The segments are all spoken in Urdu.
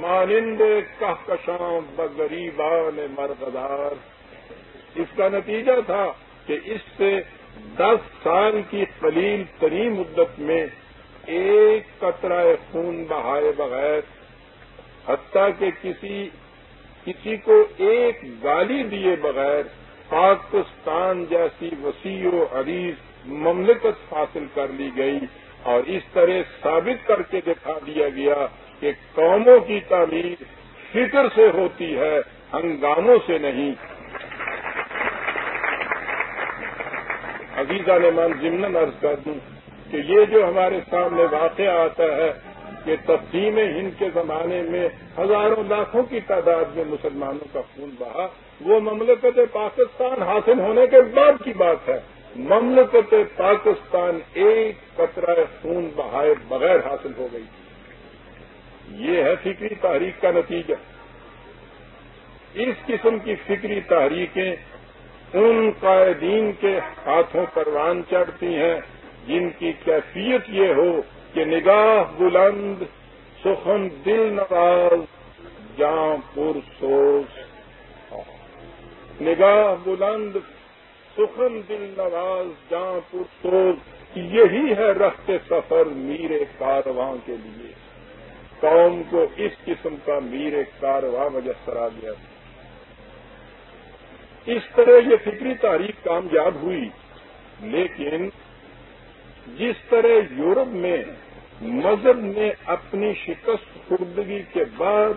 مانند کہکشاں بغریبان مرغدار۔ اس کا نتیجہ تھا کہ اس سے دس سال کی قلیل ترین مدت میں ایک قطرہ خون بہائے بغیر، حتیٰ کہ کسی کسی کو ایک گالی دیے بغیر پاکستان جیسی وسیع و عریض مملکت حاصل کر لی گئی اور اس طرح ثابت کر کے دکھا دیا گیا کہ قوموں کی تعمیر فکر سے ہوتی ہے، ہنگاموں سے نہیں۔ عزیزہ نے من ضمن عرض کر دوں کہ یہ جو ہمارے سامنے واقع آتا ہے کہ تقسیم ہند کے زمانے میں ہزاروں لاکھوں کی تعداد میں مسلمانوں کا خون بہا، وہ مملکت پاکستان حاصل ہونے کے بعد کی بات ہے۔ مملکت پاکستان ایک قطرہ خون بہائے بغیر حاصل ہو گئی۔ تھی یہ ہے فکری تحریک کا نتیجہ۔ اس قسم کی فکری تحریکیں ان قائدین کے ہاتھوں پروان چڑھتی ہیں جن کی کیفیت یہ ہو کہ نگاہ بلند، سخن دل نواز، جاں پر سوز۔ نگاہ بلند، سخن دل نواز، جاں پر سوز۔ یہی ہے رخت سفر میر کارواں کے لیے۔ قوم کو اس قسم کا میر کارواں مجسر آ گیا اس طرح یہ فکری تاریخ کامیاب ہوئی، لیکن جس طرح یورپ میں مذہب نے اپنی شکست خوردگی کے بعد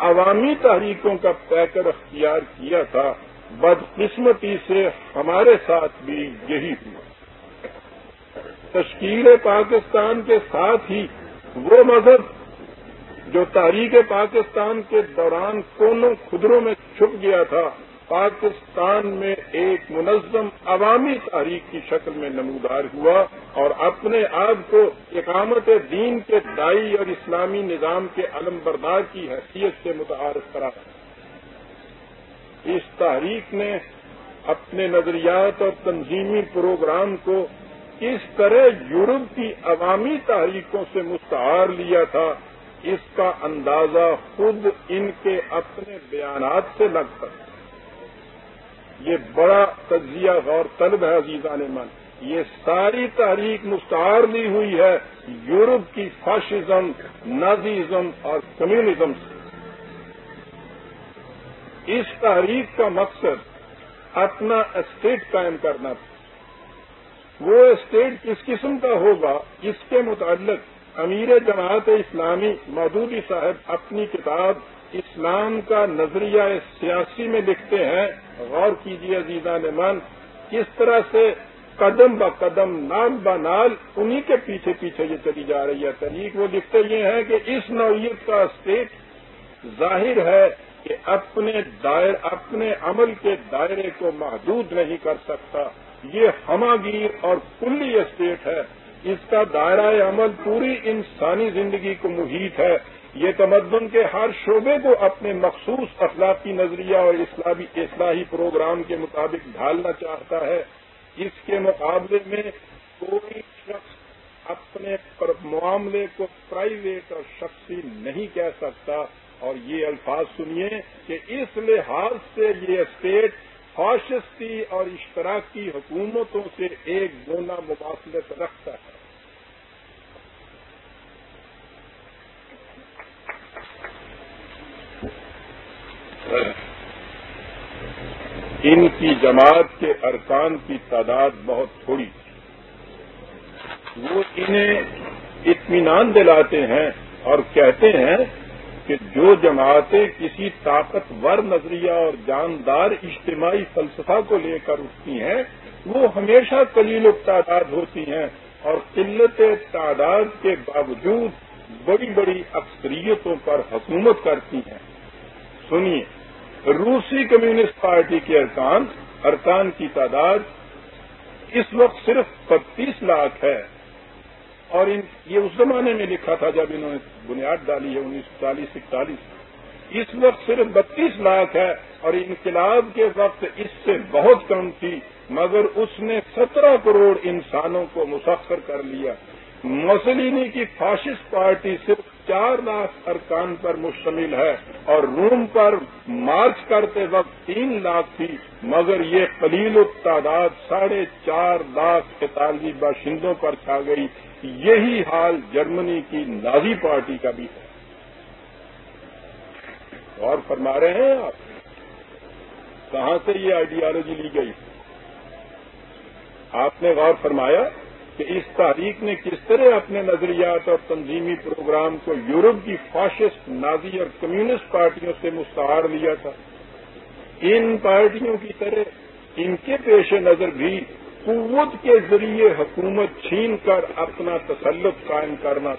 عوامی تحریکوں کا پیکر اختیار کیا تھا، بدقسمتی سے ہمارے ساتھ بھی یہی ہوا۔ تشکیل پاکستان کے ساتھ ہی وہ مذہب جو تاریخ پاکستان کے دوران کونوں خدروں میں چھپ گیا تھا، پاکستان میں ایک منظم عوامی تاریخ کی شکل میں نمودار ہوا اور اپنے آپ کو اقامت دین کے دائی اور اسلامی نظام کے علم بردار کی حیثیت سے متعارف کرا اس تحریک نے اپنے نظریات اور تنظیمی پروگرام کو اس طرح یورپ کی عوامی تحریکوں سے مستعار لیا تھا اس کا اندازہ خود ان کے اپنے بیانات سے لگ سکتا یہ بڑا تجزیہ غور طلب ہے عزیزان من یہ ساری تاریخ مستعار لی ہوئی ہے یورپ کی فاشزم، نازیزم اور کمیونزم سے۔ اس تحریک کا مقصد اپنا اسٹیٹ قائم کرنا۔ تھا وہ اسٹیٹ کس قسم کا ہوگا؟ اس کے متعلق امیر جماعت اسلامی مودودی صاحب اپنی کتاب اسلام کا نظریہ سیاسی میں لکھتے ہیں۔ غور کیجیے عزیزہ من، کس طرح سے قدم ب قدم نال ب نال انہی کے پیچھے پیچھے یہ چلی جا رہی ہے۔ طریق وہ لکھتے یہ ہیں کہ اس نوعیت کا اسٹیٹ ظاہر ہے کہ اپنے دائر، اپنے عمل کے دائرے کو محدود نہیں کر سکتا۔ یہ ہماگیر اور کلی اسٹیٹ ہے۔ اس کا دائرہ عمل پوری انسانی زندگی کو محیط ہے۔ یہ تمدن کے ہر شعبے کو اپنے مخصوص اخلاقی نظریہ اور اسلامی اصلاحی پروگرام کے مطابق ڈھالنا چاہتا ہے۔ اس کے مقابلے میں کوئی شخص اپنے معاملے کو پرائیویٹ اور شخصی نہیں کہہ سکتا۔ اور یہ الفاظ سنیے کہ اس لحاظ سے یہ اسٹیٹ فاشستی اور اشتراکی حکومتوں سے ایک گونا مواصلت رکھتا ہے۔ ان کی جماعت کے ارکان کی تعداد بہت تھوڑی تھی۔ وہ انہیں اطمینان دلاتے ہیں اور کہتے ہیں کہ جو جماعتیں کسی طاقتور نظریہ اور جاندار اجتماعی فلسفہ کو لے کر اٹھتی ہیں، وہ ہمیشہ کلیل تعداد ہوتی ہیں اور قلت تعداد کے باوجود بڑی بڑی اکثریتوں پر حکومت کرتی ہیں۔ سنیے، روسی کمیونسٹ پارٹی کے ارکان ارکان کی تعداد اس وقت صرف بتیس لاکھ ہے۔ اور ان یہ اس زمانے میں لکھا تھا جب انہوں نے بنیاد ڈالی ہے، انیس سو چالیس اکتالیس اس وقت صرف بتیس لاکھ ہے اور انقلاب کے وقت اس سے بہت کم تھی، مگر اس نے سترہ کروڑ انسانوں کو مسخر کر لیا۔ مسلینی کی فاشسٹ پارٹی صرف چار لاکھ ارکان پر مشتمل ہے اور روم پر مارچ کرتے وقت تین لاکھ تھی، مگر یہ قلیل التعداد ساڑھے چار لاکھ اطالوی باشندوں پر چھا گئی۔ یہی حال جرمنی کی نازی پارٹی کا بھی ہے۔ اور فرما رہے ہیں آپ، کہاں سے یہ آئیڈیالوجی لی گئی؟ آپ نے غور فرمایا کہ اس تاریخ نے کس طرح اپنے نظریات اور تنظیمی پروگرام کو یورپ کی فاشسٹ، نازی اور کمیونسٹ پارٹیوں سے مستعار لیا تھا؟ ان پارٹیوں کی طرح ان کے پیش نظر بھی قوت کے ذریعے حکومت چھین کر اپنا تسلط قائم کرنا۔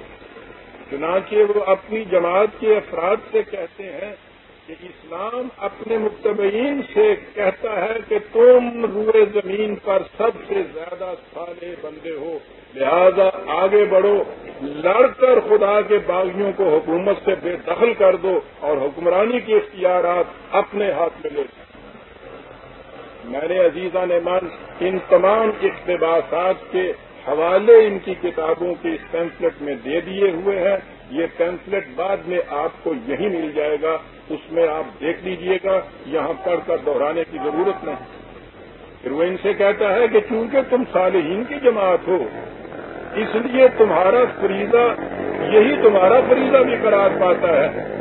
چنانچہ وہ اپنی جماعت کے افراد سے کہتے ہیں کہ اسلام اپنے متبعین سے کہتا ہے کہ تم روئے زمین پر سب سے زیادہ سالے بندے ہو، لہذا آگے بڑھو، لڑ کر خدا کے باغیوں کو حکومت سے بے دخل کر دو اور حکمرانی کے اختیارات اپنے ہاتھ میں لے میں نے عزیزہ نعمان ان تمام اقتباسات کے حوالے ان کی کتابوں کے اس پینفلٹ میں دے دیے ہوئے ہیں۔ یہ پینفلٹ بعد میں آپ کو یہی مل جائے گا۔ اس میں آپ دیکھ لیجیے گا۔ یہاں پڑھ کر دہرانے کی ضرورت نہیں۔ پھر وہ ان سے کہتا ہے کہ چونکہ تم صالحین کی جماعت ہو، اس لیے تمہارا فریضہ یہی تمہارا فریضہ بھی قرار پاتا ہے۔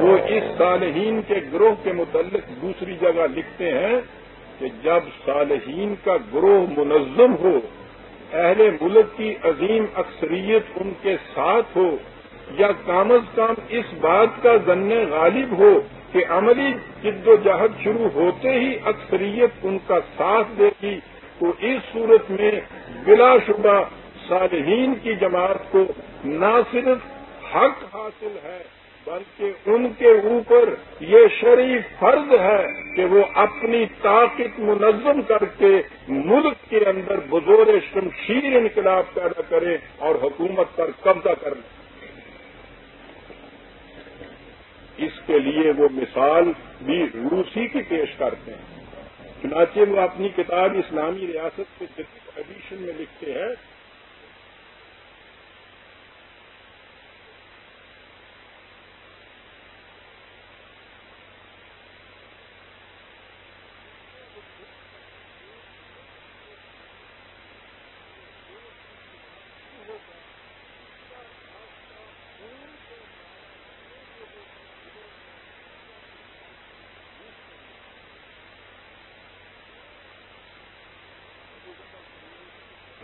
وہ اس صالحین کے گروہ کے متعلق دوسری جگہ لکھتے ہیں۔ کہ جب صالحین کا گروہ منظم ہو، اہل ملک کی عظیم اکثریت ان کے ساتھ ہو، یا کام از کام اس بات کا ذن غالب ہو کہ عملی جد و جہد شروع ہوتے ہی اکثریت ان کا ساتھ دے گی، تو اس صورت میں بلا شبہ صالحین کی جماعت کو نہ صرف حق حاصل ہے۔ بلکہ ان کے اوپر یہ شریف فرض ہے کہ وہ اپنی طاقت منظم کر کے ملک کے اندر بزور شمشیر انقلاب پیدا کریں اور حکومت پر قبضہ کر لیں اس کے لیے وہ مثال بھی روسی کی پیش کرتے ہیں۔ چنانچہ وہ اپنی کتاب اسلامی ریاست کے جدید ایڈیشن میں لکھتے ہیں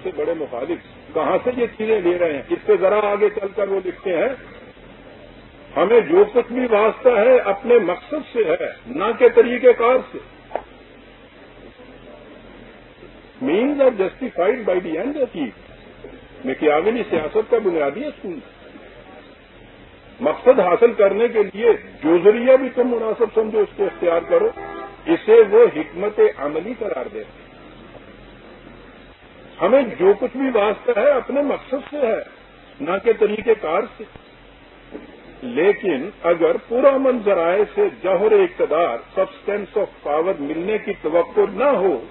سے بڑے مخالف کہاں سے یہ چیزیں لے رہے ہیں؟ اس سے ذرا آگے چل کر وہ لکھتے ہیں، ہمیں جو کچھ بھی واسطہ ہے اپنے مقصد سے ہے، نہ کہ طریقہ کار سے۔ Means are justified by the end achieve میں کیا سیاست کا بنیادی اسکول مقصد حاصل کرنے کے لیے جو ذریعہ بھی تم مناسب سمجھو، اس کو اختیار کرو۔ اسے وہ حکمت عملی قرار دیتے ہمیں جو کچھ بھی واسطہ ہے اپنے مقصد سے ہے، نہ کہ طریقہ کار سے۔ لیکن اگر پورا من ذرائع سے جوہر اقتدار سبسٹینس آف پاور ملنے کی توقع نہ ہو،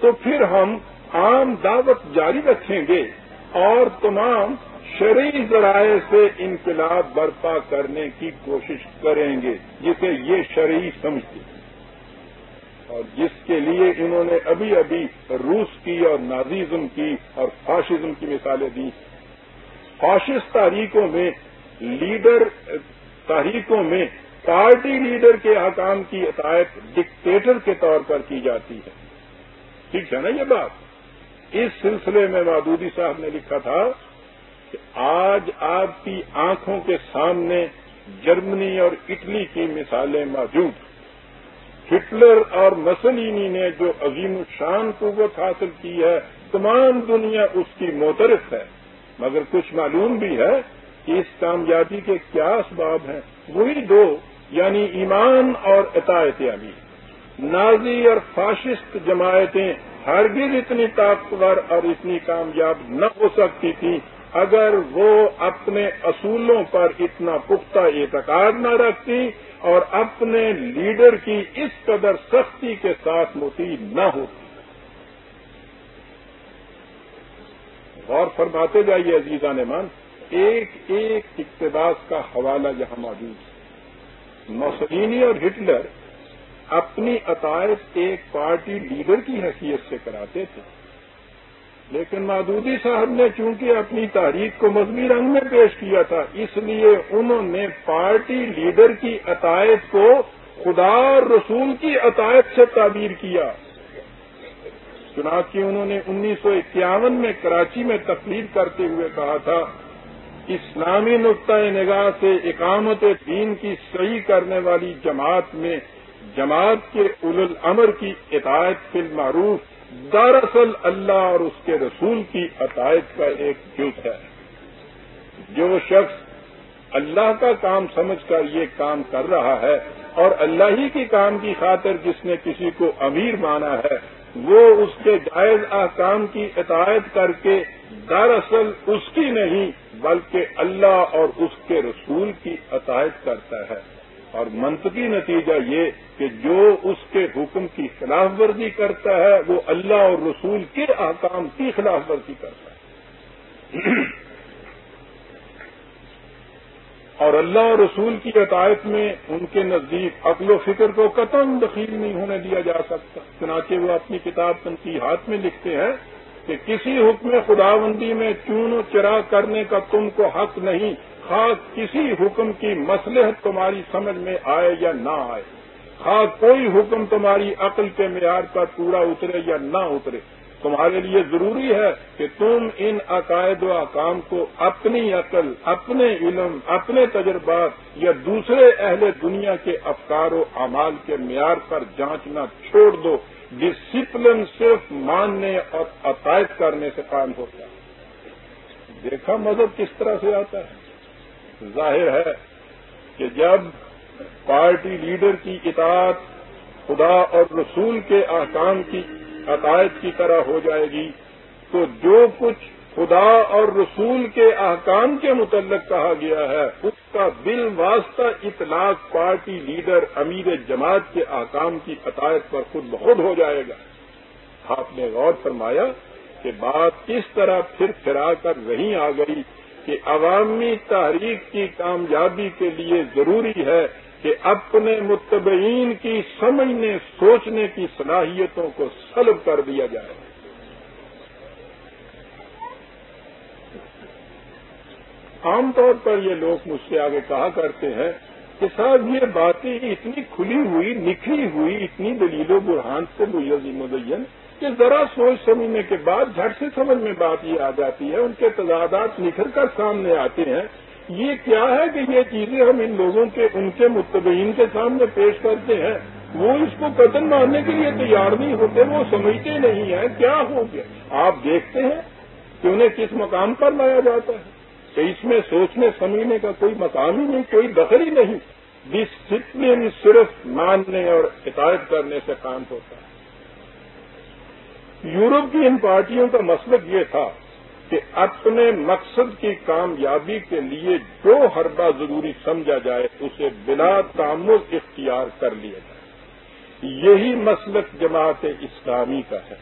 تو پھر ہم عام دعوت جاری رکھیں گے اور تمام شرعی ذرائع سے انقلاب برپا کرنے کی کوشش کریں گے، جسے یہ شرعی سمجھتے ہیں۔ اور جس کے لیے انہوں نے ابھی ابھی روس کی اور نازیزم کی اور فاشزم کی مثالیں دی فاشسٹ تاریخوں میں لیڈر تاریخوں میں پارٹی لیڈر کے حکام کی عطایت ڈکٹیٹر کے طور پر کی جاتی ہے۔ ٹھیک ہے نا یہ بات؟ اس سلسلے میں مادودی صاحب نے لکھا تھا کہ آج آپ کی آنکھوں کے سامنے جرمنی اور اٹلی کی مثالیں موجود ہٹلر اور مسلینی نے جو عظیم الشان قوت حاصل کی ہے، تمام دنیا اس کی موترف ہے۔ مگر کچھ معلوم بھی ہے کہ اس کامیابی کے کیا اسباب ہیں۔ وہی دو یعنی ایمان اور عطایت عمی نازی اور فاشسٹ جماعتیں ہرگز اتنی طاقتور اور اتنی کامیاب نہ ہو سکتی تھیں اگر وہ اپنے اصولوں پر اتنا پختہ اعتقاد نہ رکھتی اور اپنے لیڈر کی اس قدر سختی کے ساتھ مفید نہ ہوتی غور فرماتے جائیے عزیزہ نمان ایک ایک اقتباس کا حوالہ یہاں موجود ہے۔ موسلینی اور ہٹلر اپنی عطایت ایک پارٹی لیڈر کی حیثیت سے کراتے تھے۔ لیکن مادودی صاحب نے چونکہ اپنی تاریخ کو مذہبی رنگ میں پیش کیا تھا، اس لیے انہوں نے پارٹی لیڈر کی عطایت کو خدا اور رسول کی عطایت سے تعبیر کیا۔ چنانچہ انہوں نے انیس سو اکیاون میں کراچی میں تقریر کرتے ہوئے کہا تھا، اسلامی نقطۂ نگاہ سے اقامت دین کی صحیح کرنے والی جماعت میں جماعت کے اول الامر کی اطاعت فی المعروف دراصل اللہ اور اس کے رسول کی عطایت کا ایک جز ہے۔ جو شخص اللہ کا کام سمجھ کر یہ کام کر رہا ہے اور اللہ ہی کی کام کی خاطر جس نے کسی کو امیر مانا ہے، وہ اس کے جائز احکام کی اطاعت کر کے دراصل اس کی نہیں، بلکہ اللہ اور اس کے رسول کی عطایت کرتا ہے۔ اور منطقی نتیجہ یہ کہ جو اس کے حکم کی خلاف ورزی کرتا ہے، وہ اللہ اور رسول کے احکام کی خلاف ورزی کرتا ہے۔ اور اللہ اور رسول کی عطایت میں ان کے نزدیک عقل و فکر کو قطم دخیل نہیں ہونے دیا جا سکتا۔ چنانچہ وہ اپنی کتاب تنقی ہاتھ میں لکھتے ہیں کہ کسی حکم خداوندی میں چون و چرا کرنے کا تم کو حق نہیں، خاص کسی حکم کی مسلحت تمہاری سمجھ میں آئے یا نہ آئے۔ خاص کوئی حکم تمہاری عقل کے معیار پر پورا اترے یا نہ اترے۔ تمہارے لیے ضروری ہے کہ تم ان عقائد و اقام کو اپنی عقل، اپنے علم، اپنے تجربات یا دوسرے اہل دنیا کے افکار و اعمال کے معیار پر جانچنا چھوڑ دو ڈسپلن صرف ماننے اور عقائد کرنے سے قائم ہوتا ہے دیکھا مذہب کس طرح سے آتا ہے۔ ظاہر ہے کہ جب پارٹی لیڈر کی اطاعت خدا اور رسول کے احکام کی عقائد کی طرح ہو جائے گی، تو جو کچھ خدا اور رسول کے احکام کے متعلق کہا گیا ہے، اس کا بال واسطہ اطلاق پارٹی لیڈر امیر جماعت کے احکام کی عطایت پر خود بخود ہو جائے گا۔ آپ نے غور فرمایا کہ بات اس طرح پھر پھرا کر وہیں آ گئی کہ عوامی تحریک کی کامیابی کے لیے ضروری ہے کہ اپنے متبعین کی سمجھنے، سوچنے کی صلاحیتوں کو سلب کر دیا جائے۔ عام طور پر یہ لوگ مجھ سے آگے کہا کرتے ہیں کہ صاحب، یہ باتیں اتنی کھلی ہوئی، نکھری ہوئی، اتنی دلیل و برہان سے مدین کہ ذرا سوچ سمجھنے کے بعد جھٹ سے سمجھ میں بات یہ آ جاتی ہے، ان کے تضادات نکھر کر سامنے آتے ہیں۔ یہ کیا ہے کہ یہ چیزیں ہم ان لوگوں کے، ان کے متبین کے سامنے پیش کرتے ہیں؟ وہ اس کو قتل مارنے کے لیے تیار نہیں ہوتے، وہ سمجھتے نہیں ہیں، کیا ہو گیا؟ آپ دیکھتے ہیں کہ انہیں کس مقام پر لایا جاتا ہے؟ کہ اس میں سوچنے، سمجھنے کا کوئی مقام ہی نہیں، کوئی دخل ہی نہیں۔ ڈسپلن صرف ماننے اور حکایت کرنے سے کام ہوتا ہے۔ یورپ کی ان پارٹیوں کا مسلک یہ تھا کہ اپنے مقصد کی کامیابی کے لیے جو حربہ ضروری سمجھا جائے، اسے بلا تعمل اختیار کر لیا جائے۔ یہی مسلک جماعت اسلامی کا ہے۔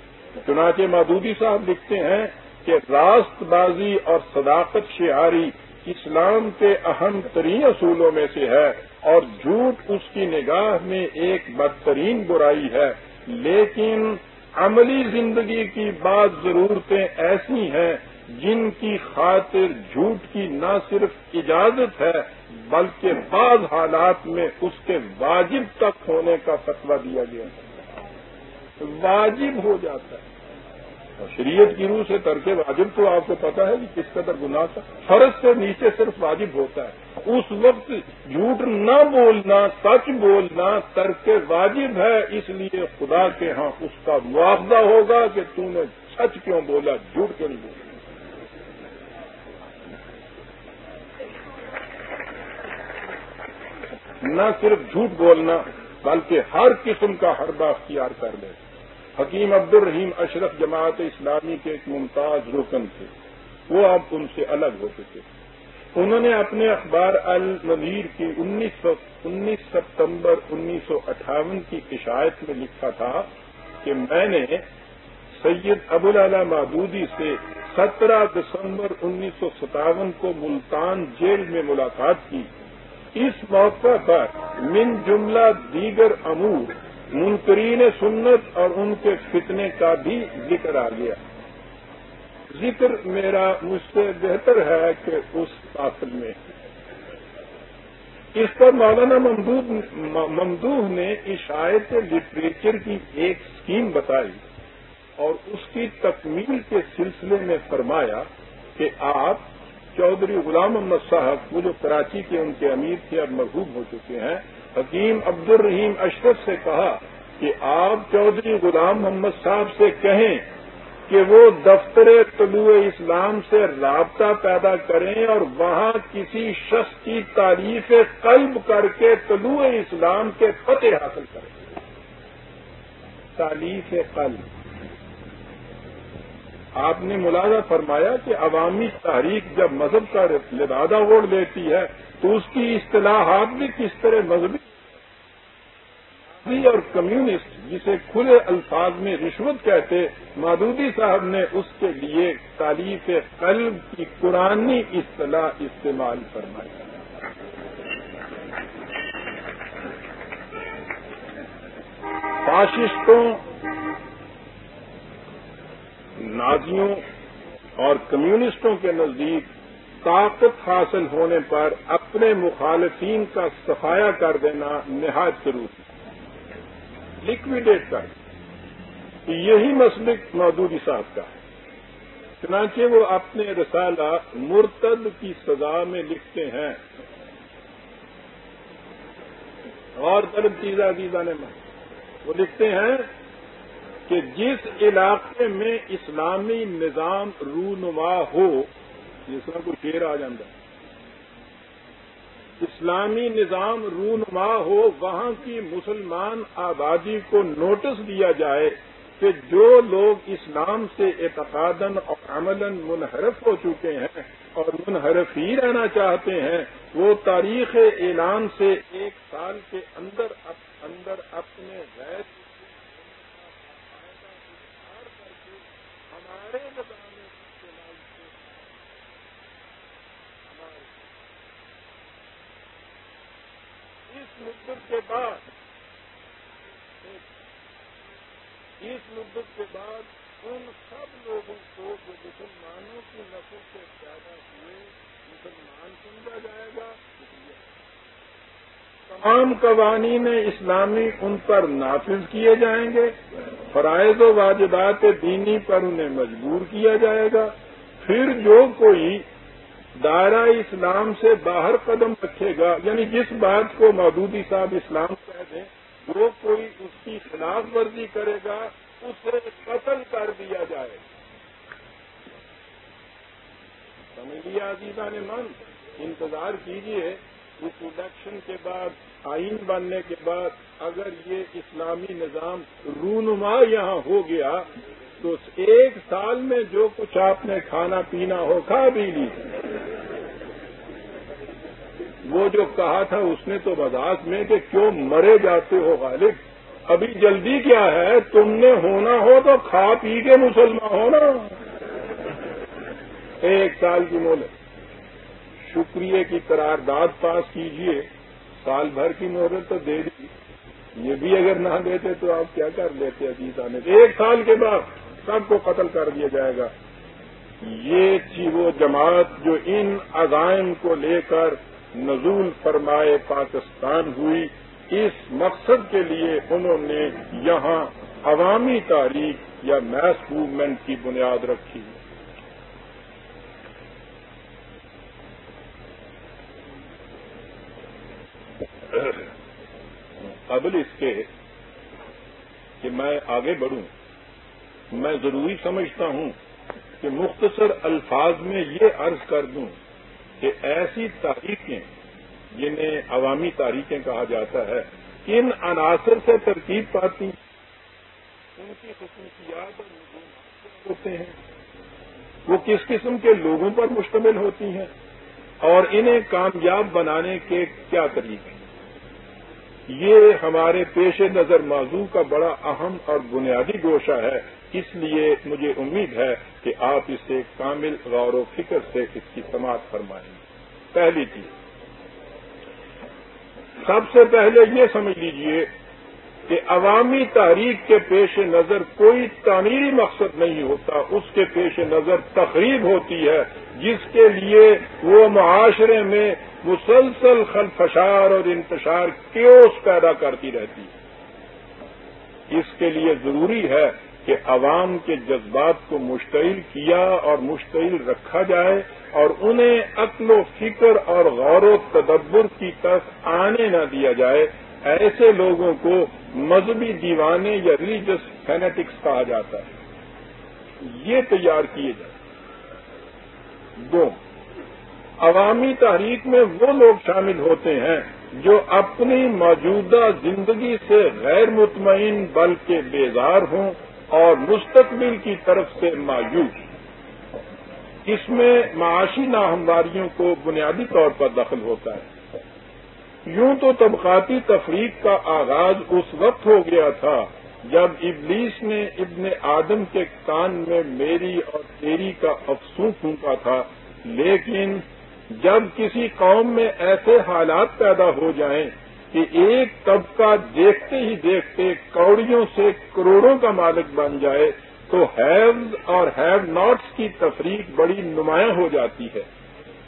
چنانچہ مادودی صاحب لکھتے ہیں کہ راست بازی اور صداقت شعاری اسلام کے اہم ترین اصولوں میں سے ہے اور جھوٹ اس کی نگاہ میں ایک بدترین برائی ہے۔ لیکن عملی زندگی کی بعض ضرورتیں ایسی ہیں جن کی خاطر جھوٹ کی نہ صرف اجازت ہے، بلکہ بعض حالات میں اس کے واجب تک ہونے کا فتوا دیا گیا ہے۔ واجب ہو جاتا ہے۔ اور شریعت کی روح سے ترک واجب تو آپ کو پتا ہے کہ کس قدر گناہ تھا۔ فرض سے نیچے صرف واجب ہوتا ہے۔ اس وقت جھوٹ نہ بولنا، سچ بولنا ترک واجب ہے۔ اس لیے خدا کے ہاں اس کا معاوضہ ہوگا کہ تم نے سچ کیوں بولا، جھوٹ کیوں نہیں بولا۔ نہ صرف جھوٹ بولنا بلکہ ہر قسم کا حربہ اختیار کر لے۔ حکیم عبد الرحیم اشرف جماعت اسلامی کے ایک ممتاز رکن تھے۔ وہ اب ان سے الگ ہو چکے۔ انہوں نے اپنے اخبار النظیر کی انیس انیس ستمبر انیس سو اٹھاون کی عشایت میں لکھا تھا کہ میں نے سید ابو العلا مادودی سے سترہ دسمبر انیس سو ستاون کو ملتان جیل میں ملاقات کی۔ اس موقع پر من جملہ دیگر امور، منکرین سنت اور ان کے فتنے کا بھی ذکر آ گیا۔ ذکر میرا مجھ سے بہتر ہے کہ اس قافل میں۔ اس پر مولانا ممدوح نے عشایت لٹریچر کی ایک اسکیم بتائی اور اس کی تکمیل کے سلسلے میں فرمایا کہ آپ چودھری غلام محمد صاحب، وہ جو کراچی کے ان کے امیر تھے، اب مرحوب ہو چکے ہیں۔ حکیم عبد الرحیم اشرف سے کہا کہ آپ چودھری غلام محمد صاحب سے کہیں کہ وہ دفتر طلوع اسلام سے رابطہ پیدا کریں اور وہاں کسی شخص کی تعریف قلب کر کے طلوع اسلام کے فتح حاصل کریں۔ تعلیف قلب۔ آپ نے ملازہ فرمایا کہ عوامی تحریک جب مذہب کا لبادہ اوڑھ لیتی ہے تو اس کی اصطلاحات بھی کس طرح مذہبی اور کمیونسٹ جسے کھلے الفاظ میں رشوت کہتے، مادودی صاحب نے اس کے لیے تعلیف قلب کی قرآنی اصطلاح استعمال فرمائی۔ فاشسٹوں نازیوں اور کمیونسٹوں کے نزدیک طاقت حاصل ہونے پر اپنے مخالفین کا صفایا کر دینا نہایت ضروری لکویڈیٹ کر۔ یہی مسلک مودودی صاحب کا ہے۔ چنانچہ وہ اپنے رسالہ مرتد کی سزا میں لکھتے ہیں۔ اور طلب چیزہ عزیزہ نے وہ لکھتے ہیں کہ جس علاقے میں اسلامی نظام رونما ہو جس طرح کوئی شیر آ جاتا ہے۔ اسلامی نظام رونما ہو، وہاں کی مسلمان آبادی کو نوٹس دیا جائے کہ جو لوگ اسلام سے اعتقادن اور عمل منحرف ہو چکے ہیں اور منحرف ہی رہنا چاہتے ہیں، وہ تاریخ اعلان سے ایک سال کے اندر اندر اپنے غیر مدت کے بعد، اس مدت کے بعد ان سب لوگوں کو جو مسلمانوں کی نسل سے پیدا ہوئے، مسلمان سمجھا جائے گا۔ تمام قوانین اسلامی ان پر نافذ کیے جائیں گے۔ فرائض و واجبات دینی پر انہیں مجبور کیا جائے گا۔ پھر جو کوئی دائرہ اسلام سے باہر قدم رکھے گا یعنی جس بات کو مودودی صاحب اسلام کہہ دیں، وہ کوئی اس کی خلاف ورزی کرے گا، اسے قتل کر دیا جائے سمجھ لیا عزیزہ نے من، انتظار کیجیے، اس الیکشن کے بعد، آئین بننے کے بعد، اگر یہ اسلامی نظام رونما یہاں ہو گیا تو ایک سال میں جو کچھ آپ نے کھانا پینا ہو، کھا بھی لی۔ وہ جو کہا تھا، اس نے تو مذاق میں کہ کیوں مرے جاتے ہو غالب؟ ابھی جلدی کیا ہے؟ تم نے ہونا ہو تو کھا پی کے مسلمان ہونا۔ ایک سال کی مہلت۔ شکریہ کی قرارداد پاس کیجیے۔ سال بھر کی مہلت تو دے دی۔ یہ بھی اگر نہ دیتے تو آپ کیا کر لیتے عزیز آنے ایک سال کے بعد۔ سب کو قتل کر دیا جائے گا۔ یہ تھی وہ جماعت جو ان عزائم کو لے کر نزول فرمائے پاکستان ہوئی۔ اس مقصد کے لیے انہوں نے یہاں عوامی تاریخ یا میس موومنٹ کی بنیاد رکھی۔ قبل اس کے کہ میں آگے بڑھوں۔ میں ضروری سمجھتا ہوں کہ مختصر الفاظ میں یہ عرض کر دوں کہ ایسی تاریخیں جنہیں عوامی تاریخیں کہا جاتا ہے، ان عناصر سے ترکیب پاتی ان کی خصوصیات اور نظومات ہوتے ہیں۔ وہ کس قسم کے لوگوں پر مشتمل ہوتی ہیں؟ اور انہیں کامیاب بنانے کے کیا طریقے یہ ہمارے پیش نظر موضوع کا بڑا اہم اور بنیادی گوشہ ہے۔ اس لیے مجھے امید ہے کہ آپ اسے کامل غور و فکر سے اس کی سماعت فرمائیں گے۔ پہلی چیز۔ سب سے پہلے یہ سمجھ لیجیے کہ عوامی تحریک کے پیش نظر کوئی تعمیری مقصد نہیں ہوتا، اس کے پیش نظر تقریب ہوتی ہے، جس کے لیے وہ معاشرے میں مسلسل خلفشار اور انتشار کیوس پیدا کرتی رہتی ہے۔ اس کے لیے ضروری ہے کہ عوام کے جذبات کو مشتعل کیا اور مشتعل رکھا جائے اور انہیں عقل و فکر اور غور و تدبر کی طرف آنے نہ دیا جائے، ایسے لوگوں کو مذہبی دیوانے یا ریلیجس فینیٹکس کہا جاتا ہے۔ یہ تیار کیے جائیں۔ دو، عوامی تحریک میں وہ لوگ شامل ہوتے ہیں جو اپنی موجودہ زندگی سے غیر مطمئن بلکہ بیزار ہوں اور مستقبل کی طرف سے مایوس۔ اس میں معاشی ناہمواریوں کو بنیادی طور پر دخل ہوتا ہے۔ یوں تو طبقاتی تفریق کا آغاز اس وقت ہو گیا تھا جب ابلیس نے ابن آدم کے کان میں میری اور تیری کا افسوں پھونکا تھا۔ لیکن جب کسی قوم میں ایسے حالات پیدا ہو جائیں کہ ایک طبقہ دیکھتے ہی دیکھتے کوڑیوں سے کروڑوں کا مالک بن جائے تو ہیوز اور ہیو ناٹس کی تفریق بڑی نمایاں ہو جاتی ہے۔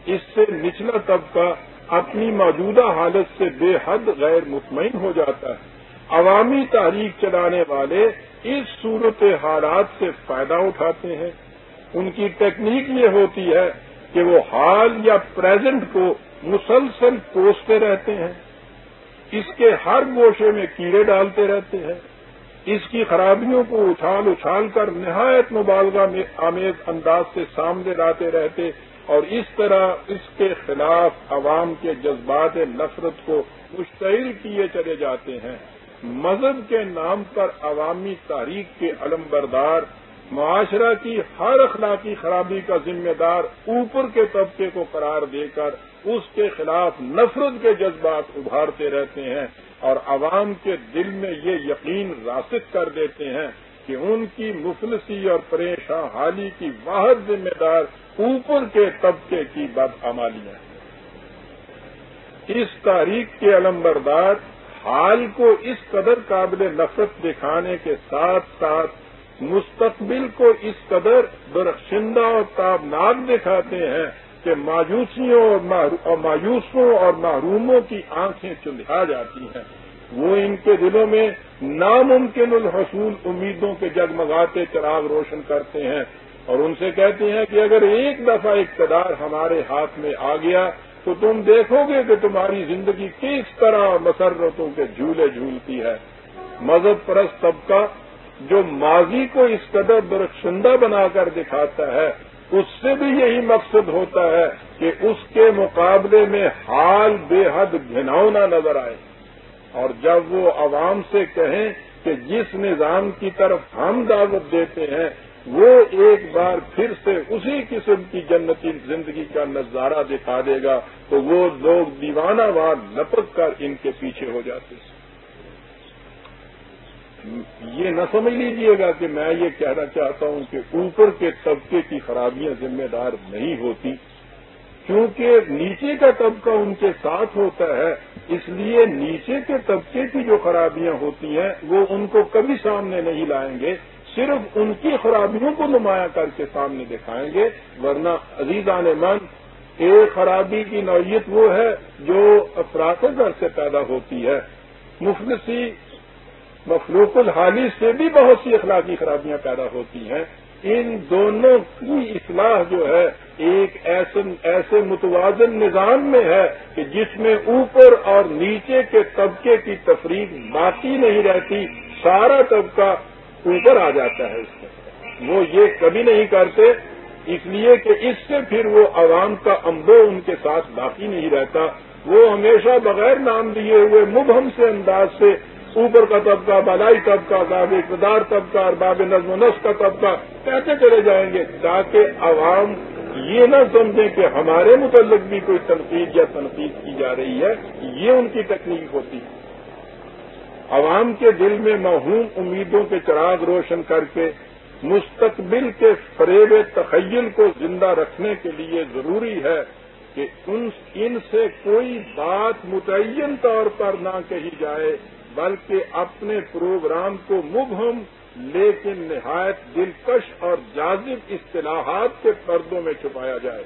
اس سے نچلا طبقہ اپنی موجودہ حالت سے بے حد غیر مطمئن ہو جاتا ہے۔ عوامی تحریک چلانے والے اس صورت حالات سے فائدہ اٹھاتے ہیں۔ ان کی ٹیکنیک یہ ہوتی ہے کہ وہ حال یا پریزنٹ کو مسلسل کوستے رہتے ہیں۔ اس کے ہر گوشے میں کیڑے ڈالتے رہتے ہیں۔ اس کی خرابیوں کو اچھال اچھال کر نہایت مبالغہ میں آمیز انداز سے سامنے لاتے رہتے اور اس طرح اس کے خلاف عوام کے جذبات نفرت کو مشتعل کیے چلے جاتے ہیں۔ مذہب کے نام پر عوامی تاریخ کے علم بردار معاشرہ کی ہر اخلاقی خرابی کا ذمہ دار اوپر کے طبقے کو قرار دے کر اس کے خلاف نفرت کے جذبات ابھارتے رہتے ہیں اور عوام کے دل میں یہ یقین راسک کر دیتے ہیں کہ ان کی مفلسی اور پریشان حالی کی واحد ذمہ دار اوپر کے طبقے کی بدعمالیاں ہیں۔ اس تاریخ کے علم بردار حال کو اس قدر قابل نفرت دکھانے کے ساتھ ساتھ مستقبل کو اس قدر درخشندہ اور تابناک دکھاتے ہیں کہ مایوسیوں اور مایوسوں اور محروموں کی آنکھیں چلھا جاتی ہیں، وہ ان کے دلوں میں ناممکن الحصول امیدوں کے جگمگاتے چراغ روشن کرتے ہیں اور ان سے کہتے ہیں کہ اگر ایک دفعہ اقتدار ہمارے ہاتھ میں آ گیا تو تم دیکھو گے کہ تمہاری زندگی کس طرح مسرتوں کے جھولے جھولتی ہے۔ مذہب پرست طبقہ جو ماضی کو اس قدر درخشندہ بنا کر دکھاتا ہے اس سے بھی یہی مقصد ہوتا ہے کہ اس کے مقابلے میں حال بے حد گھناؤنا نظر آئے۔ اور جب وہ عوام سے کہیں کہ جس نظام کی طرف ہم دعوت دیتے ہیں، وہ ایک بار پھر سے اسی قسم کی جنتی زندگی کا نظارہ دکھا دے گا، تو وہ لوگ دیوانہ وار لپک کر ان کے پیچھے ہو جاتے ہیں۔ یہ نہ سمجھ لیجیے گا کہ میں یہ کہنا چاہتا ہوں کہ اوپر کے طبقے کی خرابیاں ذمہ دار نہیں ہوتی، کیونکہ نیچے کا طبقہ ان کے ساتھ ہوتا ہے، اس لیے نیچے کے طبقے کی جو خرابیاں ہوتی ہیں، وہ ان کو کبھی سامنے نہیں لائیں گے، صرف ان کی خرابیوں کو نمایاں کر کے سامنے دکھائیں گے۔ ورنہ عزیز من ایک خرابی کی نوعیت وہ ہے جو افراد گھر سے پیدا ہوتی ہے۔ مفلسی مخلوق الحالی سے بھی بہت سی اخلاقی خرابیاں پیدا ہوتی ہیں۔ ان دونوں کی اصلاح جو ہے، ایک ایسے ایسے متوازن نظام میں ہے کہ جس میں اوپر اور نیچے کے طبقے کی تفریح باقی نہیں رہتی، سارا طبقہ اوپر آ جاتا ہے اس میں۔ وہ یہ کبھی نہیں کرتے، اس لیے کہ اس سے پھر وہ عوام کا امبو ان کے ساتھ باقی نہیں رہتا۔ وہ ہمیشہ بغیر نام دیے ہوئے مبہم سے انداز سے اوپر کا طبقہ بالائی طبقہ، باب اقتدار طبقہ اور باب نظم و نسق کا طبقہ کیسے چلے جائیں گے؟ تاکہ عوام یہ نہ سمجھیں کہ ہمارے متعلق بھی کوئی تنقید یا تنقید کی جا رہی ہے، یہ ان کی تکنیک ہوتی ہے۔ عوام کے دل میں محوم امیدوں کے چراغ روشن کر کے مستقبل کے فریب تخیل کو زندہ رکھنے کے لیے ضروری ہے کہ ان سے کوئی بات متعین طور پر نہ کہی جائے۔ بلکہ اپنے پروگرام کو مبہم لیکن نہایت دلکش اور جازب اصطلاحات کے پردوں میں چھپایا جائے۔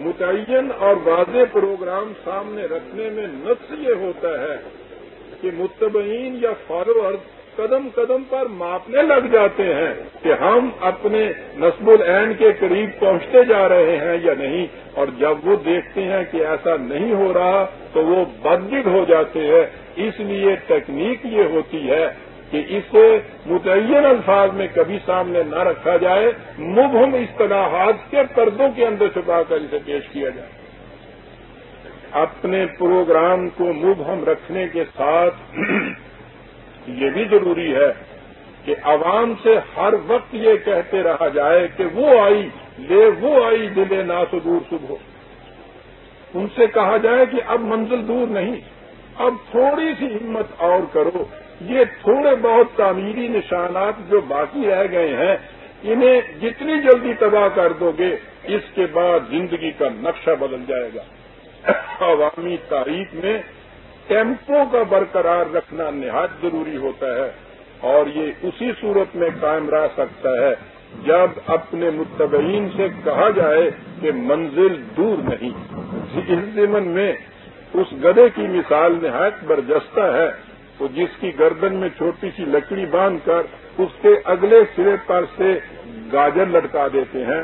متعین اور واضح پروگرام سامنے رکھنے میں نقص یہ ہوتا ہے کہ متبعین یا فالوورز قدم قدم پر ماپنے لگ جاتے ہیں کہ ہم اپنے نصب العین کے قریب پہنچتے جا رہے ہیں یا نہیں، اور جب وہ دیکھتے ہیں کہ ایسا نہیں ہو رہا تو وہ بدگد ہو جاتے ہیں۔ اس لیے تکنیک یہ ہوتی ہے کہ اسے متعین الفاظ میں کبھی سامنے نہ رکھا جائے، مبہم اصطلاحات کے پردوں کے اندر چھپا کر اسے پیش کیا جائے۔ اپنے پروگرام کو مبہم رکھنے کے ساتھ یہ بھی ضروری ہے کہ عوام سے ہر وقت یہ کہتے رہا جائے کہ وہ آئی، لے وہ آئی دلے نا دور صبح ان سے کہا جائے کہ اب منزل دور نہیں، اب تھوڑی سی ہمت اور کرو۔ یہ تھوڑے بہت تعمیری نشانات جو باقی رہ گئے ہیں، انہیں جتنی جلدی تباہ کر دو گے، اس کے بعد زندگی کا نقشہ بدل جائے گا۔ عوامی تاریخ میں ٹیمپو کا برقرار رکھنا نہایت ضروری ہوتا ہے اور یہ اسی صورت میں قائم رہ سکتا ہے جب اپنے متبعین سے کہا جائے کہ منزل دور نہیں۔ اس زمن میں اس گدے کی مثال نہایت برجستہ ہے۔ تو جس کی گردن میں چھوٹی سی لکڑی باندھ کر اس کے اگلے سرے پر سے گاجر لٹکا دیتے ہیں۔